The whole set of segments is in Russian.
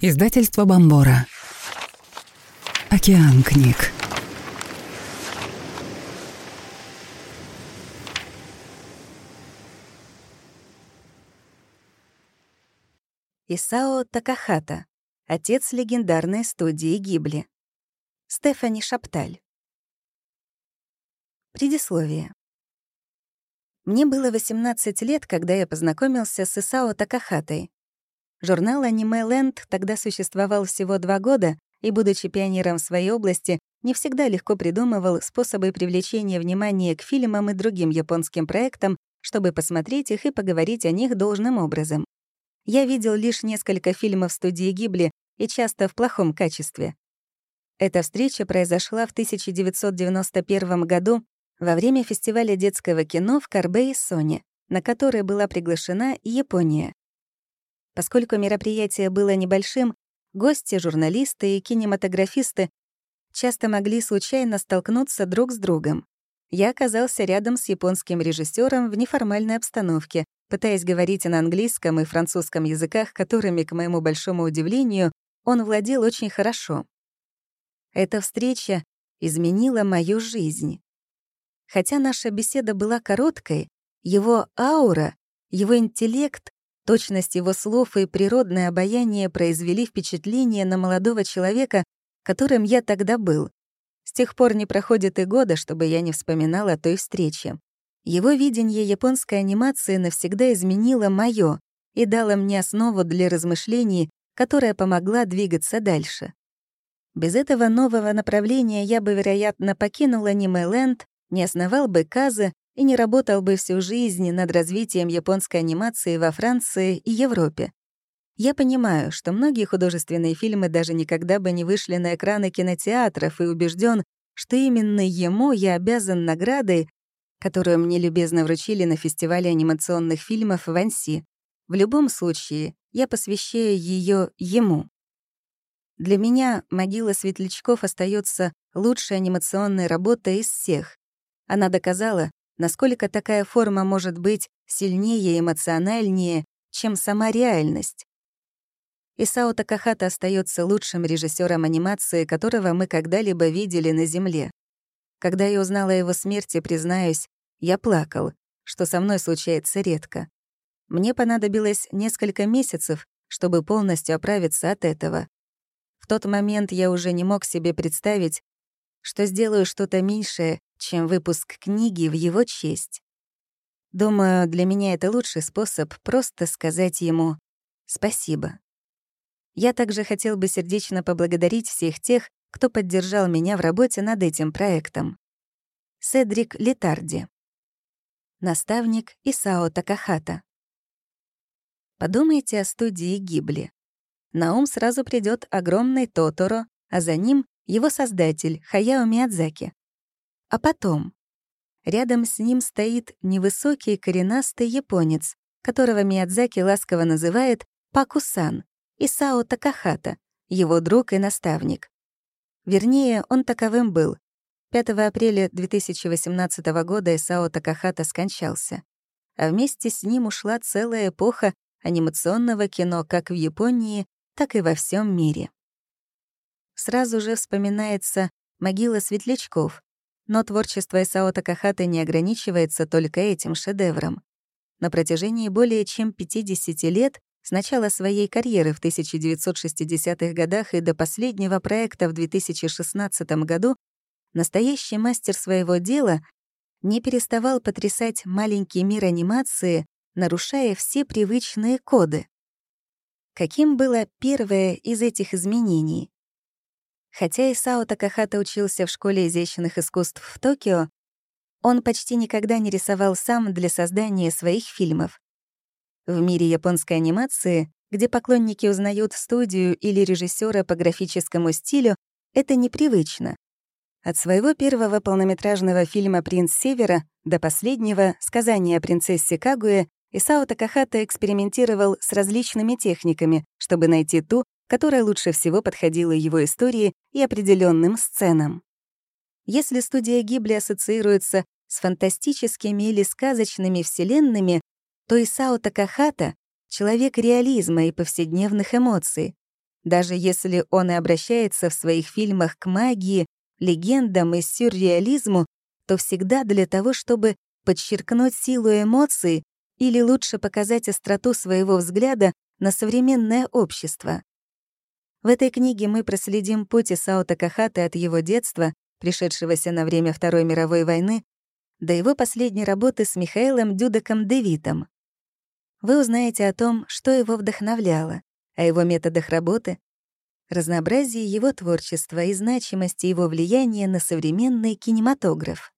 Издательство Бомбора. Океан книг. Исао Такахата, отец легендарной студии Гибли. Стефани Шапталь. Предисловие. Мне было 18 лет, когда я познакомился с Исао Такахатой. Журнал «Аниме Ленд» тогда существовал всего два года, и, будучи пионером своей области, не всегда легко придумывал способы привлечения внимания к фильмам и другим японским проектам, чтобы посмотреть их и поговорить о них должным образом. Я видел лишь несколько фильмов студии Гибли и часто в плохом качестве. Эта встреча произошла в 1991 году во время фестиваля детского кино в Карбе и Соне, на который была приглашена Япония. Поскольку мероприятие было небольшим, гости, журналисты и кинематографисты часто могли случайно столкнуться друг с другом. Я оказался рядом с японским режиссером в неформальной обстановке, пытаясь говорить на английском и французском языках, которыми, к моему большому удивлению, он владел очень хорошо. Эта встреча изменила мою жизнь. Хотя наша беседа была короткой, его аура, его интеллект, точность его слов и природное обаяние произвели впечатление на молодого человека, которым я тогда был. С тех пор не проходит и года, чтобы я не вспоминала о той встрече. Его видение японской анимации навсегда изменило моё и дало мне основу для размышлений, которая помогла двигаться дальше. Без этого нового направления я бы, вероятно, покинул аниме-ленд, не основал бы Казы и не работал бы всю жизнь над развитием японской анимации во Франции и Европе. Я понимаю, что многие художественные фильмы даже никогда бы не вышли на экраны кинотеатров и убежден, что именно ему я обязан наградой, которую мне любезно вручили на фестивале анимационных фильмов в Анси. В любом случае, я посвящаю ее ему. Для меня «Могила светлячков» остается лучшей анимационной работой из всех. Она доказала, насколько такая форма может быть сильнее и эмоциональнее, чем сама реальность. Исао Такахата остается лучшим режиссером анимации, которого мы когда-либо видели на Земле. Когда я узнала о его смерти, признаюсь, я плакал, что со мной случается редко. Мне понадобилось несколько месяцев, чтобы полностью оправиться от этого. В тот момент я уже не мог себе представить, что сделаю что-то меньшее, чем выпуск книги в его честь. Думаю, для меня это лучший способ просто сказать ему «спасибо». Я также хотел бы сердечно поблагодарить всех тех, кто поддержал меня в работе над этим проектом. Седрик Летарди. Наставник Исао Такахата. Подумайте о студии Гибли. На ум сразу придет огромный Тоторо, а за ним его создатель Хаяо Миядзаки. А потом рядом с ним стоит невысокий коренастый японец, которого Миядзаки ласково называет Пакусан, Исао Такахата, его друг и наставник. Вернее, он таковым был, 5 апреля 2018 года Исао Такахата скончался, а вместе с ним ушла целая эпоха анимационного кино как в Японии, так и во всем мире. Сразу же вспоминается «Могила светлячков», но творчество Исао Такахаты не ограничивается только этим шедевром. На протяжении более чем 50 лет с начала своей карьеры в 1960-х годах и до последнего проекта в 2016 году настоящий мастер своего дела не переставал потрясать маленький мир анимации, нарушая все привычные коды. Каким было первое из этих изменений? Хотя Исао Такахата учился в школе изящных искусств в Токио, он почти никогда не рисовал сам для создания своих фильмов. В мире японской анимации, где поклонники узнают студию или режиссера по графическому стилю, это непривычно. От своего первого полнометражного фильма «Принц Севера» до последнего «Сказание о принцессе Кагуе» Исао Такахата экспериментировал с различными техниками, чтобы найти ту, которая лучше всего подходила его истории и определенным сценам. Если студия Гибли ассоциируется с фантастическими или сказочными вселенными, то Исао Такахата — человек реализма и повседневных эмоций. Даже если он и обращается в своих фильмах к магии, легендам и сюрреализму, то всегда для того, чтобы подчеркнуть силу эмоций или лучше показать остроту своего взгляда на современное общество. В этой книге мы проследим путь Исао Такахаты от его детства, пришедшегося на время Второй мировой войны, до его последней работы с Михаилом Дюдеком Девитом. Вы узнаете о том, что его вдохновляло, о его методах работы, разнообразии его творчества и значимости его влияния на современный кинематограф.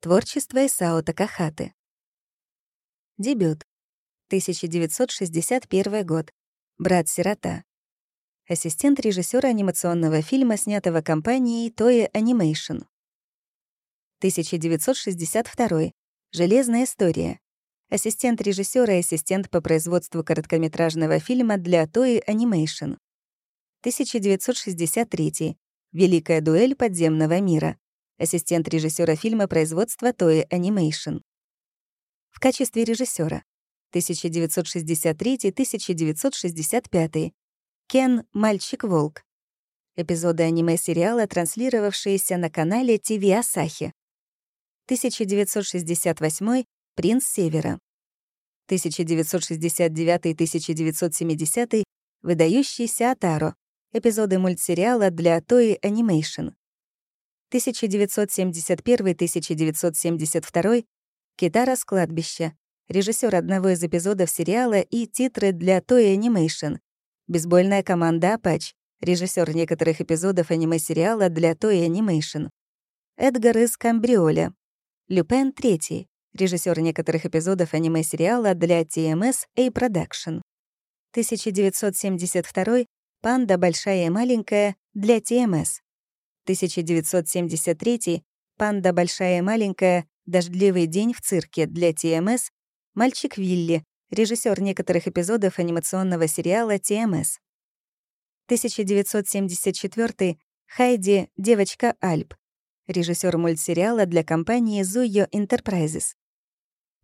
Творчество Исао Такахаты. Дебют. 1961 год. Брат-сирота. Ассистент режиссера анимационного фильма, снятого компанией Toei Animation. 1962. Железная история. Ассистент режиссера и ассистент по производству короткометражного фильма для Toei Animation. 1963. Великая дуэль подземного мира. Ассистент режиссера фильма производства Toei Animation. В качестве режиссера 1963-1965. Кен «Мальчик-волк». Эпизоды аниме-сериала, транслировавшиеся на канале ТВ Асахи. 1968 «Принц Севера». 1969-1970 «Выдающийся Атаро». Эпизоды мультсериала для Toei Animation. 1971-1972 «Китара с кладбища» режиссер одного из эпизодов сериала и титры для Toy Animation. Бейсбольная команда «Апач», режиссер некоторых эпизодов аниме-сериала для Toy Animation. Эдгар из Камбриоля. Люпен III, режиссер некоторых эпизодов аниме-сериала для TMS A Production. 1972 «Панда большая и маленькая» для TMS. 1973 «Панда большая и маленькая. Дождливый день в цирке» для TMS Мальчик Вилли, режиссер некоторых эпизодов анимационного сериала ТМС. 1974 Хайди «Девочка Альп», режиссер мультсериала для компании Zuyo Enterprises.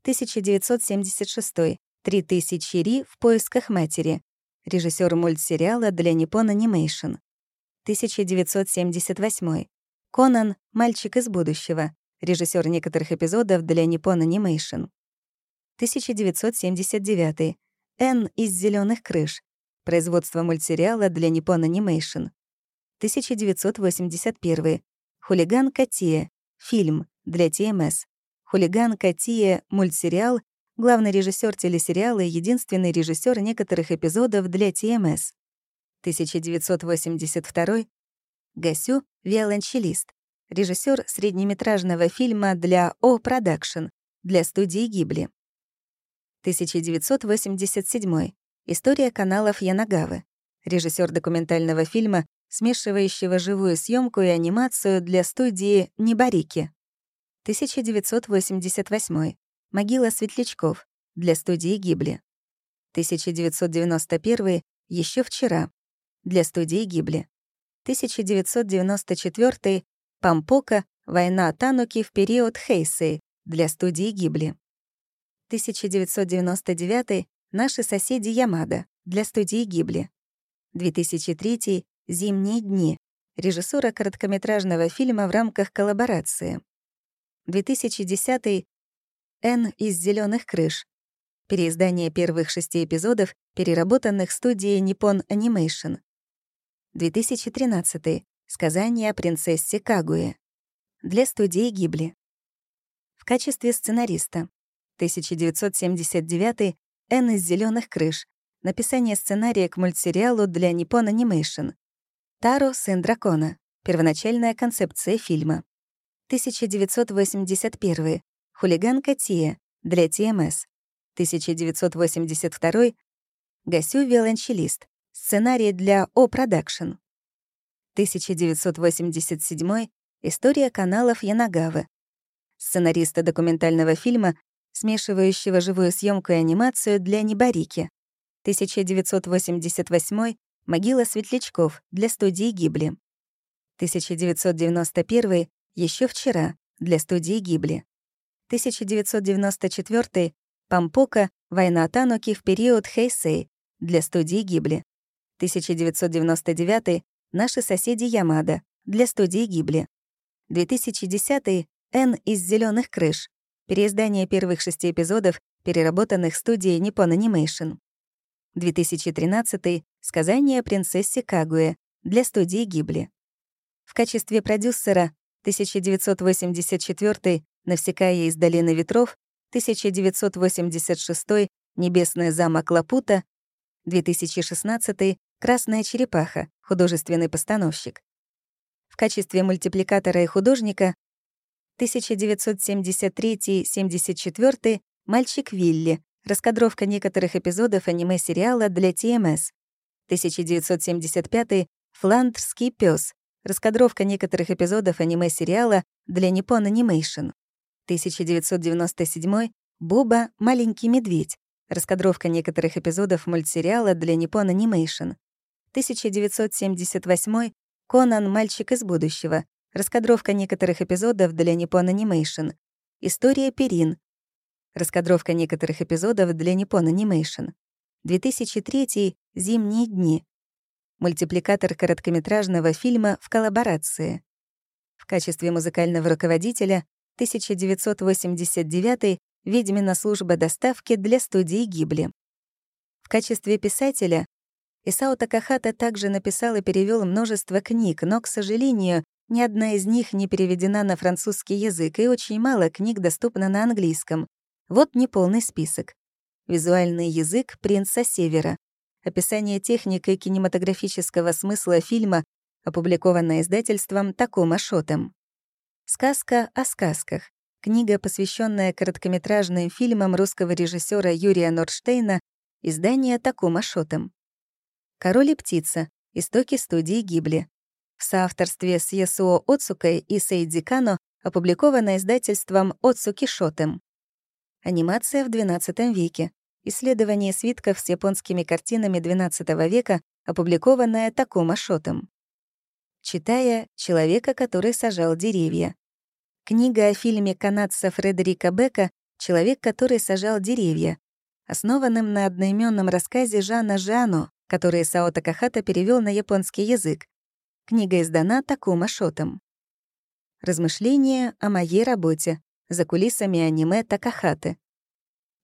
1976 «Три тысячи Ри в поисках матери», режиссер мультсериала для Nippon Animation. 1978 Конан «Мальчик из будущего», режиссер некоторых эпизодов для Nippon Animation. 1979. Н из зеленых крыш. Производство мультсериала для Nippon Animation. 1981. Хулиган Катия. Фильм для ТМС. Хулиган Катия. Мультсериал. Главный режиссер телесериала и единственный режиссер некоторых эпизодов для ТМС. 1982. Госю. Виолончелист. Режиссер среднеметражного фильма для Oh Production для студии Гибли. 1987. История каналов Янагавы. Режиссер документального фильма, смешивающего живую съемку и анимацию для студии Нибарики. 1988. Могила светлячков для студии Гибли. 1991. Еще вчера для студии Гибли. 1994. Пампока. Война Тануки в период Хейсей для студии Гибли. 1999 «Наши соседи Ямада» для студии Гибли. 2003 «Зимние дни» режиссера короткометражного фильма в рамках коллаборации. 2010 «Н из зеленых крыш» переиздание первых шести эпизодов, переработанных студией Nippon Animation. 2013 «Сказание о принцессе Кагуе» для студии Гибли. В качестве сценариста 1979 «Н из зеленых крыш», написание сценария к мультсериалу для Nippon Animation. Таро, сын дракона. Первоначальная концепция фильма. 1981 «Хулиганка Тиэ» для ТМС. 1982 «Госю виолончелист». Сценарий для Oh Production. 1987 История каналов Янагавы. Сценарист документального фильма смешивающего живую съемку и анимацию для Нибарики. 1988 «Могила светлячков» для студии Гибли. 1991 «Еще вчера» для студии Гибли. 1994 «Пампока. Война Тануки в период Хейсей» для студии Гибли. 1999 «Наши соседи Ямада» для студии Гибли. 2010 «Н из зеленых крыш» переиздание первых шести эпизодов, переработанных студией Nippon Animation. 2013 «Сказание о принцессе Кагуэ» для студии Гибли. В качестве продюсера 1984 «Навсекая из долины ветров», 1986 «Небесный замок Лапута», 2016 «Красная черепаха», художественный постановщик. В качестве мультипликатора и художника 1973-74 «Мальчик Вилли», раскадровка некоторых эпизодов аниме-сериала для TMS. 1975 «Фландрский пес», раскадровка некоторых эпизодов аниме-сериала для Nippon Animation. 1997 «Буба. Маленький медведь», раскадровка некоторых эпизодов мультсериала для Nippon Animation. 1978 «Конан. Мальчик из будущего», Раскадровка некоторых эпизодов для Nippon Animation. История Перин. Раскадровка некоторых эпизодов для Nippon Animation. 2003 «Зимние дни». Мультипликатор короткометражного фильма в коллаборации. В качестве музыкального руководителя 1989 «Ведьмина служба доставки» для студии Гибли. В качестве писателя Исао Такахата также написал и перевел множество книг, но, к сожалению, ни одна из них не переведена на французский язык, и очень мало книг доступно на английском. Вот неполный список. Визуальный язык «Принца Севера». Описание техник и кинематографического смысла фильма, опубликованное издательством Такома Шотом. Сказка о сказках. Книга, посвященная короткометражным фильмам русского режиссера Юрия Нордштейна, издание Такома Шотом. «Король и птица. Истоки студии Гибли в соавторстве с Ясуо Оцукой и Сейдзи Кано, опубликовано издательством Оцуки Шотем. Анимация в XII веке. Исследование свитков с японскими картинами XII века, опубликованное Такума Шотом. Читая «Человека, который сажал деревья». Книга о фильме канадца Фредерика Бека «Человек, который сажал деревья», основанном на одноименном рассказе Жана Жано, который Сао Такахата перевел на японский язык, Книга издана Такума Шотом. Размышления о моей работе. За кулисами аниме Такахаты.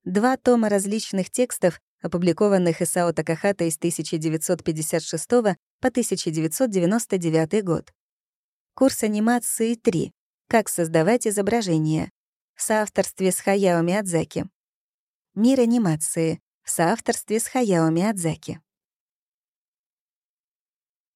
Два тома различных текстов, опубликованных Исао Такахата из 1956 по 1999 год. Курс анимации 3. Как создавать изображения. В соавторстве с Хаяо Миядзаки. Мир анимации. В соавторстве с Хаяо Миядзаки.